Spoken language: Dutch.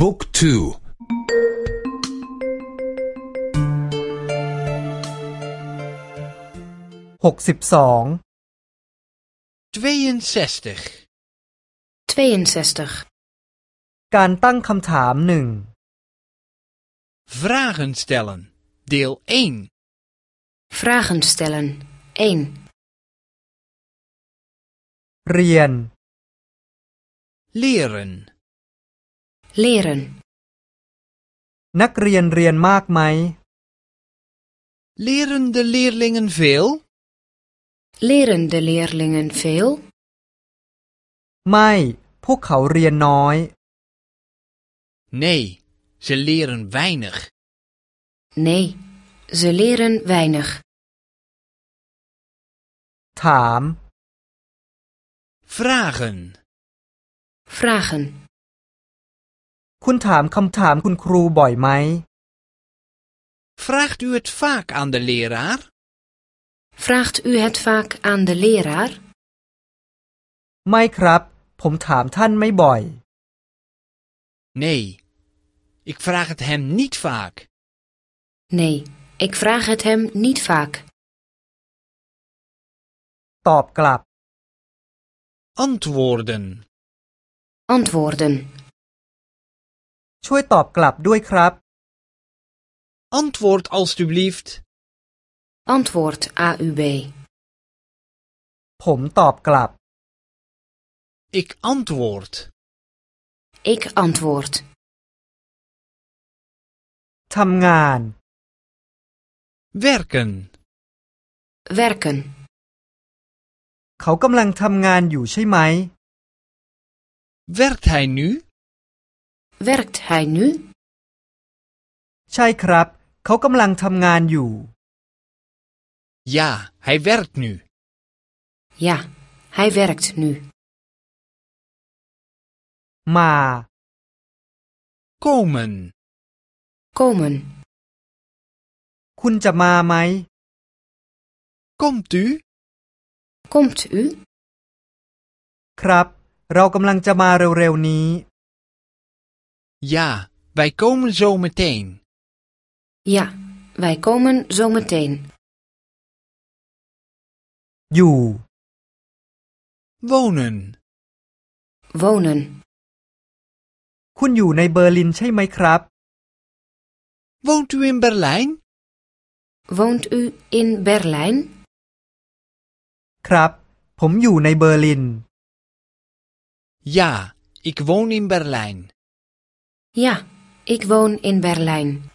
บุ๊กทู หกสิบสอง 62. 62. การตั้งคำถามหนึ่ง Vragen stellen. Deel 1. Vragen stellen. 1. เรียน Leren. Leren. นักเรียนเรียนมากไหม Leren de leerlingen veel? Leren de leerlingen veel? ไม่ พวกเขาเรียนน้อย Nee, ze leren weinig. Nee, ze leren weinig. ถาม Vragen. Vragen. คุณถามคำถามคุณครูบ่อยไหม Vraagt u het vaak aan de leraar? Vraagt u het vaak aan de leraar? ไม่ครับ ผมถามท่านไม่บ่อย Nee, ik vraag het hem niet vaak. Nee, ik vraag het hem niet vaak. ตอบกลับ Antwoorden. Antwoorden. ช่วยตอบกลับด้วยครับ Antwoord alstublieft. Antwoord AUB. ผมตอบกลับ Ik antwoord. Ik antwoord. ทำงาน Werken. Werken. เขากำลังทำงานอยู่ใช่ไหม Werkt hij nu? Werkt hij nu? ใช่ครับ เขากำลังทำงานอยู่ Ja, hij werkt nu. Ja, hij werkt nu. มา Komen. Komen. คุณจะมาไหม Komt u? Komt u? ครับ เรากำลังจะมาเร็วๆนี้ Ja, wij komen zo meteen. Ja, wij komen zo meteen. อยู่ Wonen. Wonen. คุณอยู่ในเบอร์ลินใช่ไหมครับ Woont u in Berlijn? Woont u in Berlijn? ครับ ผมอยู่ในเบอร์ลิน Ja, ik woon in Berlijn. Ja, ik woon in Berlijn.